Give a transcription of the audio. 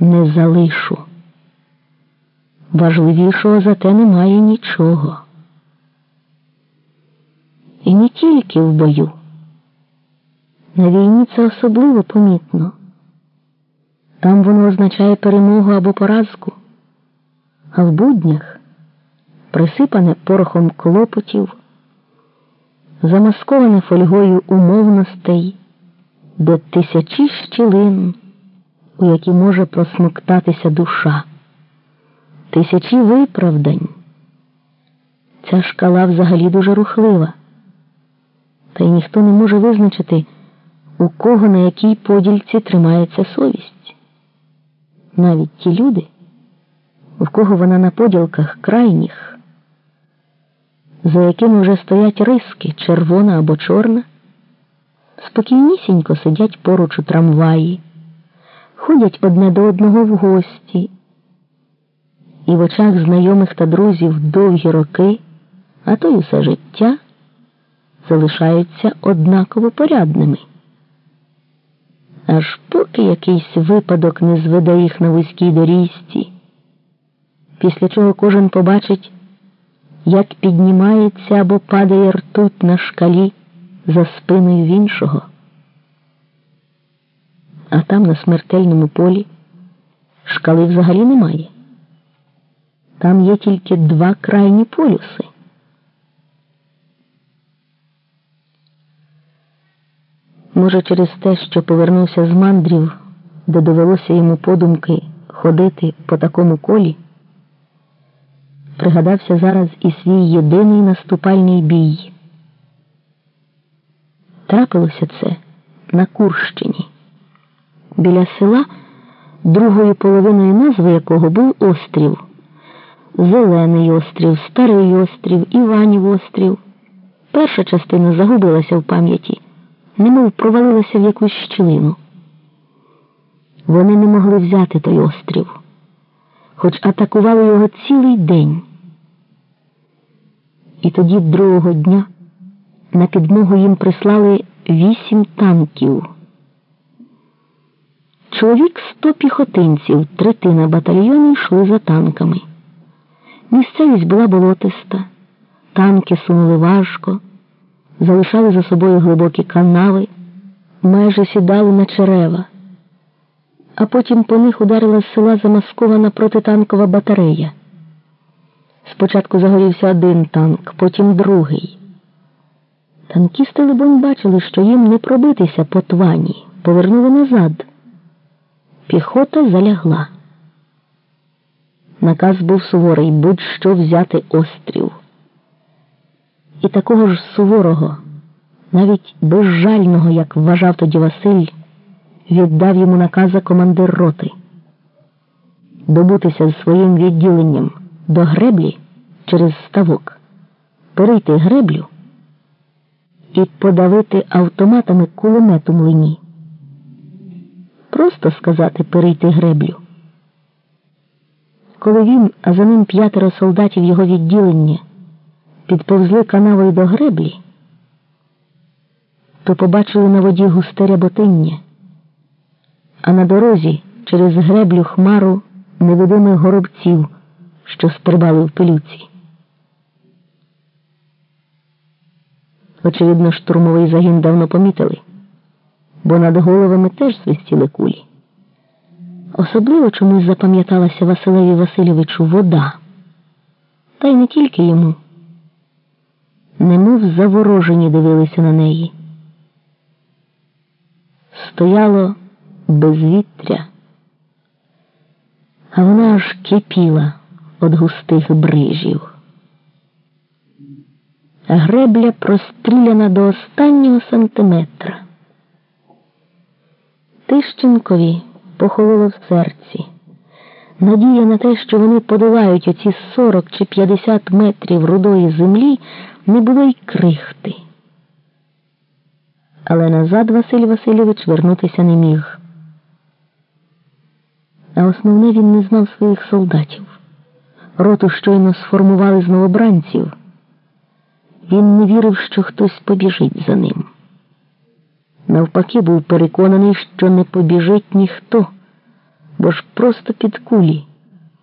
не залишу. Важливішого за те немає нічого. І не тільки в бою. На війні це особливо помітно. Там воно означає перемогу або поразку, а в буднях присипане порохом клопотів, замасковане фольгою умовностей, до тисячі щілин, у які може просмоктатися душа, тисячі виправдань. Ця шкала взагалі дуже рухлива, та й ніхто не може визначити, у кого на якій подільці тримається совість. Навіть ті люди, в кого вона на поділках крайніх, за якими вже стоять риски червона або чорна, спокійнісінько сидять поруч у трамваї, ходять одне до одного в гості, і в очах знайомих та друзів довгі роки, а то й усе життя залишаються однаково порядними аж поки якийсь випадок не зведе їх на вузькій доріжці, після чого кожен побачить, як піднімається або падає ртуть на шкалі за спиною в іншого. А там, на смертельному полі, шкали взагалі немає. Там є тільки два крайні полюси. Може, через те, що повернувся з мандрів, де довелося йому подумки ходити по такому колі, пригадався зараз і свій єдиний наступальний бій. Трапилося це на Курщині, біля села, другою половиною назви якого був острів, Зелений острів, Старий острів, Іванів острів. Перша частина загубилася в пам'яті немов провалилася в якусь щілину. Вони не могли взяти той острів, хоч атакували його цілий день. І тоді другого дня на підмогу їм прислали вісім танків. Чоловік сто піхотинців, третина батальйону йшли за танками. Місцевість була болотиста, танки сунули важко залишали за собою глибокі канави, майже сідали на черева, а потім по них ударила з села замаскована протитанкова батарея. Спочатку загорівся один танк, потім другий. Танкісти, либонь, бачили, що їм не пробитися по твані, повернули назад. Піхота залягла. Наказ був суворий будь-що взяти острів і такого ж суворого, навіть безжального, як вважав тоді Василь, віддав йому наказа командир роти добутися з своїм відділенням до греблі через ставок, перейти греблю і подавити автоматами кулемет у млині. Просто сказати перейти греблю. Коли він, а за ним п'ятеро солдатів його відділення підповзли канавою до греблі, то побачили на воді густе ряботиння, а на дорозі через греблю хмару невидимих горобців, що стрибали в пилюці. Очевидно, штурмовий загін давно помітили, бо над головами теж свистіли кулі. Особливо чомусь запам'яталася Василеві Васильовичу вода, та й не тільки йому немов заворожені дивилися на неї. Стояло безвітря, а вона аж кипіла від густих брижів. Гребля простріляна до останнього сантиметра. Тищенкові похололо в серці. Надія на те, що вони подолають оці 40 чи 50 метрів рудої землі, не було й крихти. Але назад Василь Васильович вернутися не міг. А основне він не знав своїх солдатів. Роту щойно сформували з новобранців. Він не вірив, що хтось побіжить за ним. Навпаки, був переконаний, що не побіжить ніхто, бо ж просто під кулі.